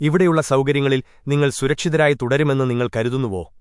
ഇവിടെയുള്ള സൗകര്യങ്ങളിൽ നിങ്ങൾ സുരക്ഷിതരായി തുടരുമെന്ന് നിങ്ങൾ കരുതുന്നുവോ?